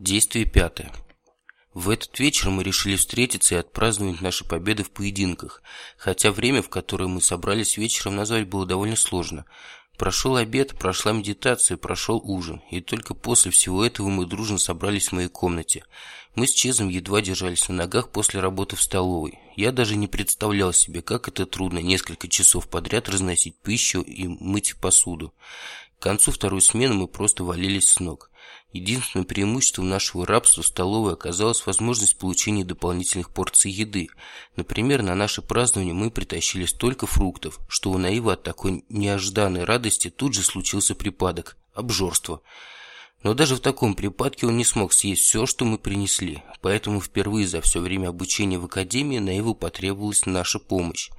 Действие пятое. В этот вечер мы решили встретиться и отпраздновать наши победы в поединках, хотя время, в которое мы собрались вечером, назвать было довольно сложно. Прошел обед, прошла медитация, прошел ужин, и только после всего этого мы дружно собрались в моей комнате. Мы с Чезом едва держались на ногах после работы в столовой. Я даже не представлял себе, как это трудно несколько часов подряд разносить пищу и мыть посуду. К концу второй смены мы просто валились с ног. Единственным преимуществом нашего рабства в столовой оказалась возможность получения дополнительных порций еды. Например, на наше празднование мы притащили столько фруктов, что у Наива от такой неожиданной радости тут же случился припадок – обжорство. Но даже в таком припадке он не смог съесть все, что мы принесли, поэтому впервые за все время обучения в академии Наиву потребовалась наша помощь.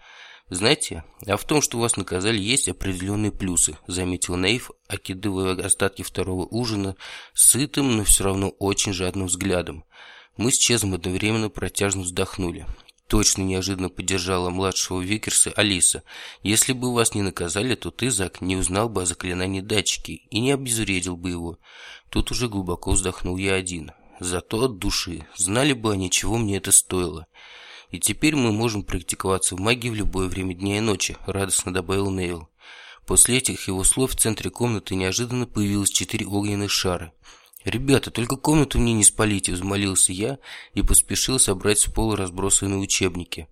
«Знаете, а в том, что вас наказали, есть определенные плюсы», заметил Нейв, окидывая остатки второго ужина сытым, но все равно очень жадным взглядом. Мы с Чезом одновременно протяжно вздохнули. Точно неожиданно поддержала младшего Викерса Алиса. «Если бы вас не наказали, то ты, Зак, не узнал бы о заклинании датчики и не обезвредил бы его». Тут уже глубоко вздохнул я один. Зато от души. Знали бы они, чего мне это стоило. И теперь мы можем практиковаться в магии в любое время дня и ночи», – радостно добавил Нейл. После этих его слов в центре комнаты неожиданно появилось четыре огненных шара. «Ребята, только комнату мне не спалите», – взмолился я и поспешил собрать с пола разбросанные учебники.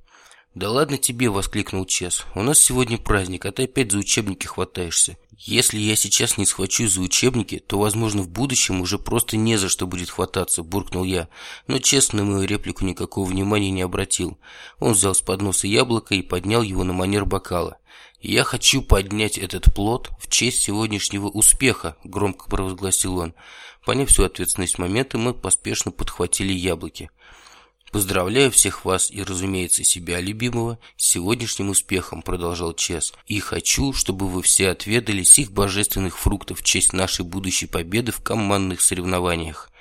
«Да ладно тебе!» – воскликнул Чес. «У нас сегодня праздник, а ты опять за учебники хватаешься. Если я сейчас не схвачусь за учебники, то, возможно, в будущем уже просто не за что будет хвататься, буркнул я. Но честно, на мою реплику никакого внимания не обратил. Он взял с подноса яблоко и поднял его на манер бокала. «Я хочу поднять этот плод в честь сегодняшнего успеха», – громко провозгласил он. Поняв всю ответственность момента, мы поспешно подхватили яблоки. «Поздравляю всех вас и, разумеется, себя любимого с сегодняшним успехом», продолжал Чес. «И хочу, чтобы вы все отведали сих божественных фруктов в честь нашей будущей победы в командных соревнованиях».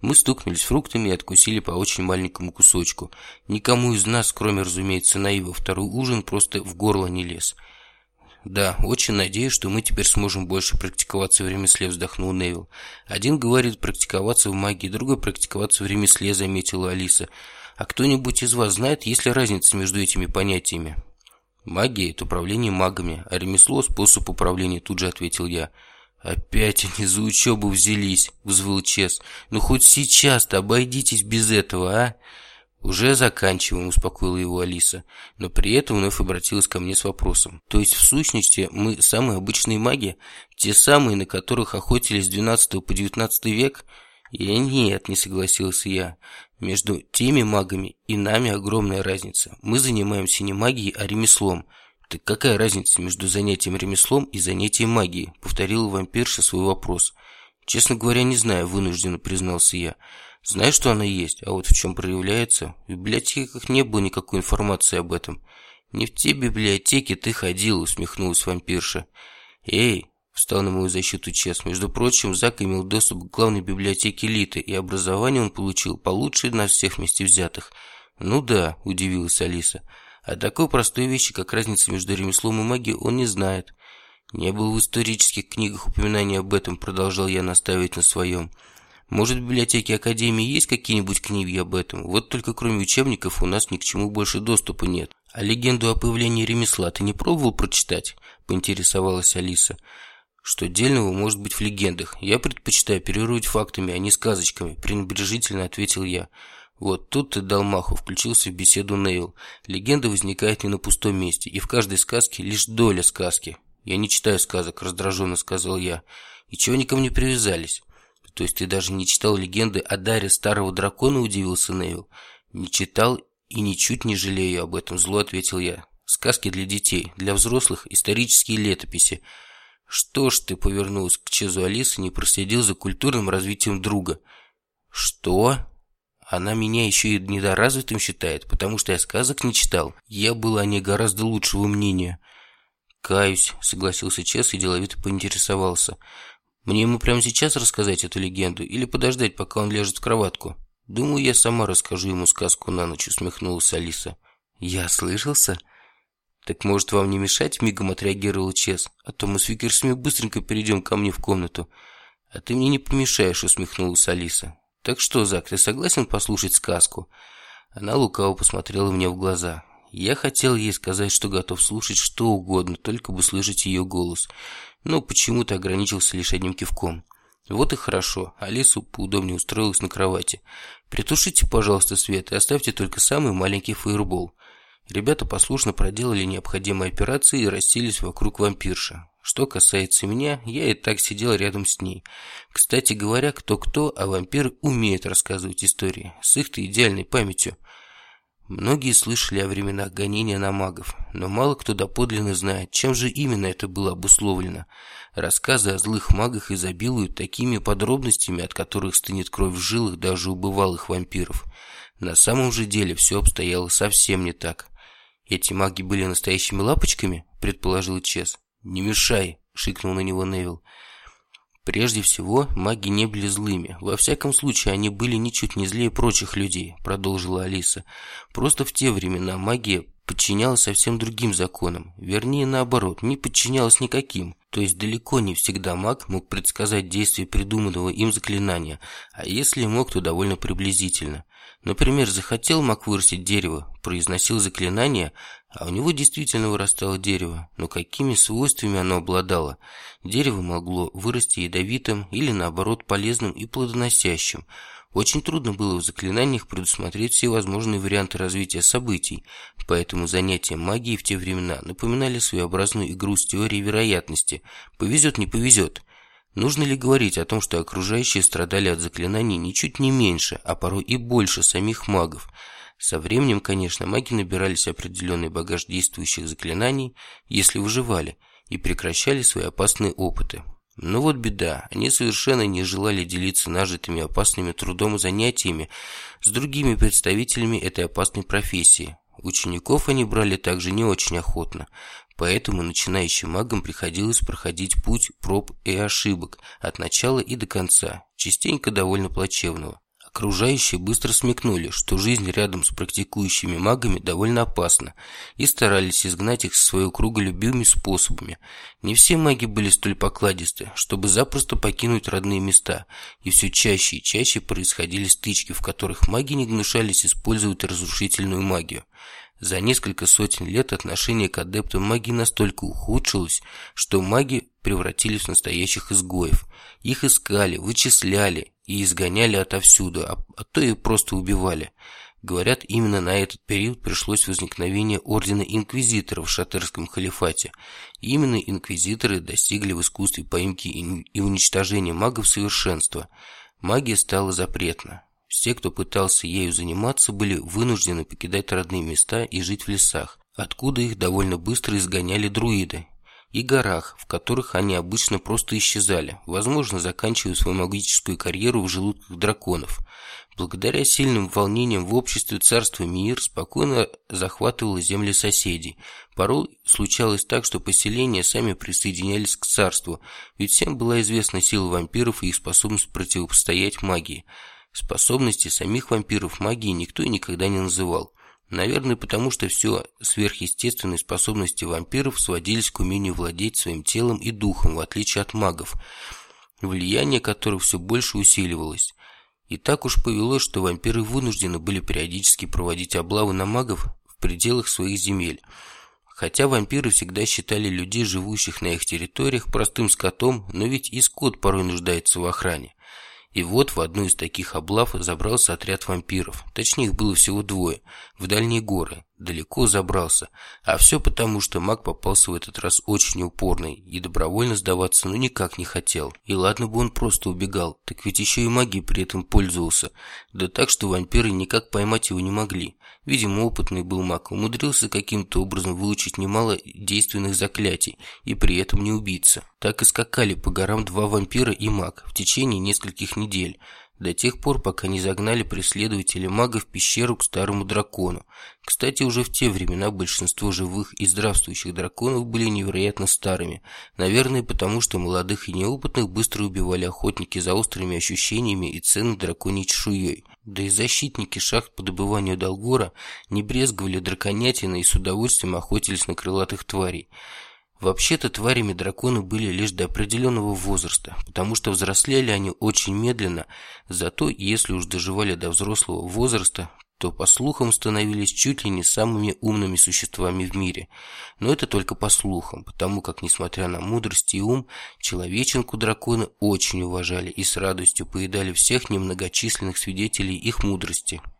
Мы стукнулись фруктами и откусили по очень маленькому кусочку. Никому из нас, кроме, разумеется, Наива, второй ужин просто в горло не лез. «Да, очень надеюсь, что мы теперь сможем больше практиковаться в ремесле», – вздохнул Невил. «Один говорит практиковаться в магии, другой практиковаться в ремесле», – заметила Алиса. «А кто-нибудь из вас знает, есть ли разница между этими понятиями?» «Магия – это управление магами, а ремесло – способ управления», – тут же ответил я. «Опять они за учебу взялись», – взвыл Чес. «Ну хоть сейчас-то обойдитесь без этого, а?» «Уже заканчиваем», – успокоила его Алиса, но при этом вновь обратилась ко мне с вопросом. «То есть, в сущности, мы самые обычные маги? Те самые, на которых охотились с 12 по 19 век?» «И нет», – не согласился я. «Между теми магами и нами огромная разница. Мы занимаемся не магией, а ремеслом». «Так какая разница между занятием ремеслом и занятием магией?» – повторила вампирша свой вопрос. «Честно говоря, не знаю», – вынужденно признался я. Знаю, что она есть, а вот в чем проявляется? В библиотеках не было никакой информации об этом. Не в те библиотеки ты ходил, усмехнулась вампирша. Эй, встал на мою защиту Чес. Между прочим, Зак имел доступ к главной библиотеке элиты, и образование он получил получше нас всех вместе взятых. Ну да, удивилась Алиса. А такой простой вещи, как разница между ремеслом и магией, он не знает. Не было в исторических книгах упоминаний об этом, продолжал я настаивать на своем. Может, в библиотеке Академии есть какие-нибудь книги об этом? Вот только кроме учебников у нас ни к чему больше доступа нет. А легенду о появлении ремесла ты не пробовал прочитать? Поинтересовалась Алиса. Что дельного может быть в легендах? Я предпочитаю оперировать фактами, а не сказочками, пренебрежительно ответил я. Вот тут ты дал маху, включился в беседу Нейл. Легенда возникает не на пустом месте, и в каждой сказке лишь доля сказки. Я не читаю сказок, раздраженно сказал я. И чего они ко мне привязались? То есть ты даже не читал легенды о даре старого дракона, удивился Невил. Не читал и ничуть не жалею об этом, зло ответил я. Сказки для детей, для взрослых исторические летописи. Что ж ты повернулась к Чезу Алисы, не проследил за культурным развитием друга? Что? Она меня еще и недоразвитым считает, потому что я сказок не читал. Я был о ней гораздо лучшего мнения. Каюсь, согласился Чес и деловито поинтересовался. Мне ему прямо сейчас рассказать эту легенду или подождать, пока он ляжет в кроватку? Думаю, я сама расскажу ему сказку на ночь, усмехнулась Алиса. Я слышался? Так может вам не мешать? Мигом отреагировал Чес. А то мы с Викерсами быстренько перейдем ко мне в комнату. А ты мне не помешаешь, усмехнулась Алиса. «Так что, Зак, ты согласен послушать сказку?» Она лукаво посмотрела мне в глаза. Я хотел ей сказать, что готов слушать что угодно, только бы слышать ее голос. Но почему-то ограничился лишь одним кивком. Вот и хорошо. Алиса поудобнее устроилась на кровати. «Притушите, пожалуйста, свет и оставьте только самый маленький фаербол». Ребята послушно проделали необходимые операции и расселись вокруг вампирши. Что касается меня, я и так сидел рядом с ней. Кстати говоря, кто-кто, а вампиры умеют рассказывать истории, с их-то идеальной памятью. Многие слышали о временах гонения на магов, но мало кто доподлинно знает, чем же именно это было обусловлено. Рассказы о злых магах изобилуют такими подробностями, от которых стынет кровь в жилах даже у бывалых вампиров. На самом же деле все обстояло совсем не так. «Эти маги были настоящими лапочками?» – предположил Чес. «Не мешай!» – шикнул на него Невил. «Прежде всего, маги не были злыми. Во всяком случае, они были ничуть не злее прочих людей», – продолжила Алиса. «Просто в те времена магия подчинялась совсем другим законам. Вернее, наоборот, не подчинялась никаким. То есть далеко не всегда маг мог предсказать действие придуманного им заклинания, а если мог, то довольно приблизительно. Например, захотел маг вырастить дерево, произносил заклинание, а у него действительно вырастало дерево, но какими свойствами оно обладало? Дерево могло вырасти ядовитым или наоборот полезным и плодоносящим. Очень трудно было в заклинаниях предусмотреть все возможные варианты развития событий, поэтому занятия магией в те времена напоминали своеобразную игру с теорией вероятности. Повезет, не повезет. Нужно ли говорить о том, что окружающие страдали от заклинаний ничуть не меньше, а порой и больше самих магов? Со временем, конечно, маги набирались определенный багаж действующих заклинаний, если выживали, и прекращали свои опасные опыты. Но вот беда, они совершенно не желали делиться нажитыми опасными трудом и занятиями с другими представителями этой опасной профессии. Учеников они брали также не очень охотно, Поэтому начинающим магам приходилось проходить путь проб и ошибок от начала и до конца, частенько довольно плачевного. Окружающие быстро смекнули, что жизнь рядом с практикующими магами довольно опасна, и старались изгнать их со своего круга любыми способами. Не все маги были столь покладисты, чтобы запросто покинуть родные места, и все чаще и чаще происходили стычки, в которых маги не гнушались использовать разрушительную магию. За несколько сотен лет отношение к адептам магии настолько ухудшилось, что маги превратились в настоящих изгоев. Их искали, вычисляли и изгоняли отовсюду, а, а то и просто убивали. Говорят, именно на этот период пришлось возникновение Ордена Инквизиторов в Шатерском халифате. И именно инквизиторы достигли в искусстве поимки и уничтожения магов совершенства. Магия стала запретна. Все, кто пытался ею заниматься, были вынуждены покидать родные места и жить в лесах, откуда их довольно быстро изгоняли друиды, и горах, в которых они обычно просто исчезали, возможно, заканчивая свою магическую карьеру в желудках драконов. Благодаря сильным волнениям в обществе царства Мир спокойно захватывало земли соседей. Порой случалось так, что поселения сами присоединялись к царству, ведь всем была известна сила вампиров и их способность противостоять магии – Способности самих вампиров магии никто и никогда не называл. Наверное, потому что все сверхъестественные способности вампиров сводились к умению владеть своим телом и духом, в отличие от магов, влияние которых все больше усиливалось. И так уж повелось, что вампиры вынуждены были периодически проводить облавы на магов в пределах своих земель. Хотя вампиры всегда считали людей, живущих на их территориях, простым скотом, но ведь и скот порой нуждается в охране. И вот в одну из таких облав забрался отряд вампиров. Точнее, их было всего двое. В дальние горы. Далеко забрался. А все потому, что маг попался в этот раз очень упорный. И добровольно сдаваться ну никак не хотел. И ладно бы он просто убегал. Так ведь еще и магией при этом пользовался. Да так, что вампиры никак поймать его не могли. Видимо, опытный был маг, умудрился каким-то образом выучить немало действенных заклятий и при этом не убиться. Так и скакали по горам два вампира и маг в течение нескольких недель, до тех пор, пока не загнали преследователи мага в пещеру к старому дракону. Кстати, уже в те времена большинство живых и здравствующих драконов были невероятно старыми, наверное, потому что молодых и неопытных быстро убивали охотники за острыми ощущениями и ценной драконьей чешуей. Да и защитники шахт по добыванию Долгора не брезговали драконятиной и с удовольствием охотились на крылатых тварей. Вообще-то тварями драконы были лишь до определенного возраста, потому что взрослели они очень медленно, зато если уж доживали до взрослого возраста, то, по слухам, становились чуть ли не самыми умными существами в мире. Но это только по слухам, потому как, несмотря на мудрость и ум, человеченку драконы очень уважали и с радостью поедали всех немногочисленных свидетелей их мудрости –